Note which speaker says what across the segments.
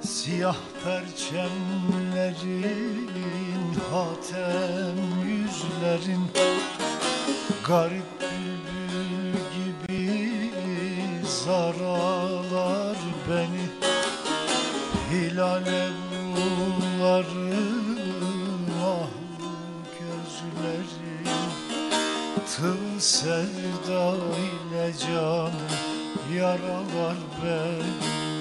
Speaker 1: Siyah perçemlerin hatem yüzlerin Garip bülbül gibi zaralar beni. Hilale bunların ah gözlerin Tığ sevda ile canım yaralar beni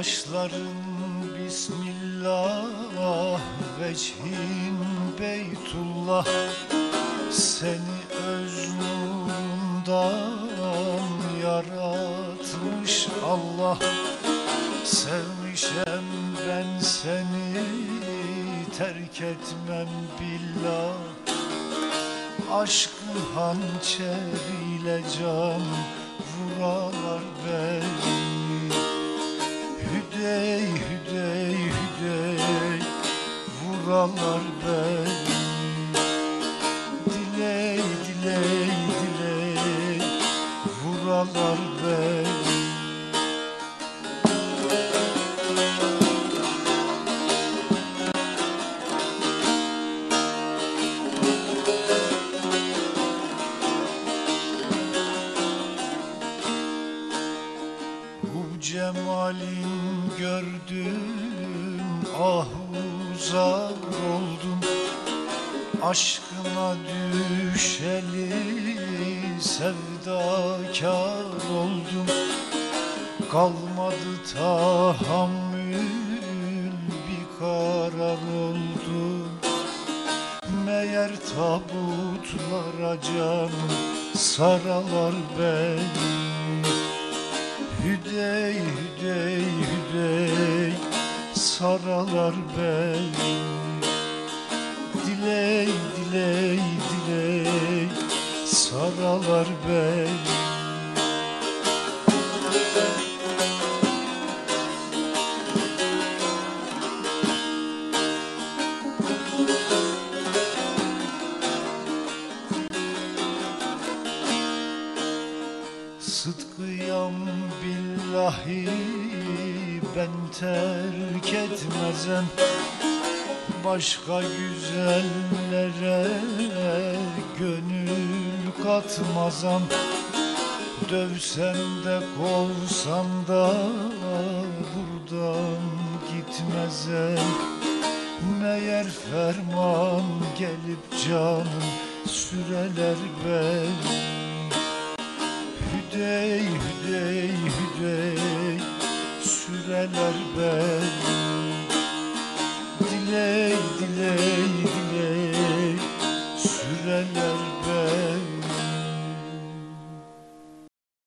Speaker 1: Kaşların Bismillah Vechin Beytullah. Seni öz yaratmış Allah. Sevmişem ben seni terk etmem billah. Aşkı hançeriyle can vuralar beni vuralar cemalin gördüm ah uzak oldum Aşkına düşeli sevdakar oldum Kalmadı tahammül bir karar oldum Meğer tabutlara can saralar beni Hüdey hüdey hüdey saralar beni. Diley diley diley saralar beni. Sıdkıyam billahi ben terk etmezem. Başka güzellere gönül katmazam. Dövsem de kovsam da buradan gitmezem. Meğer ferman gelip canım süreler beni. Hüdey hüdey hüdey süreler beni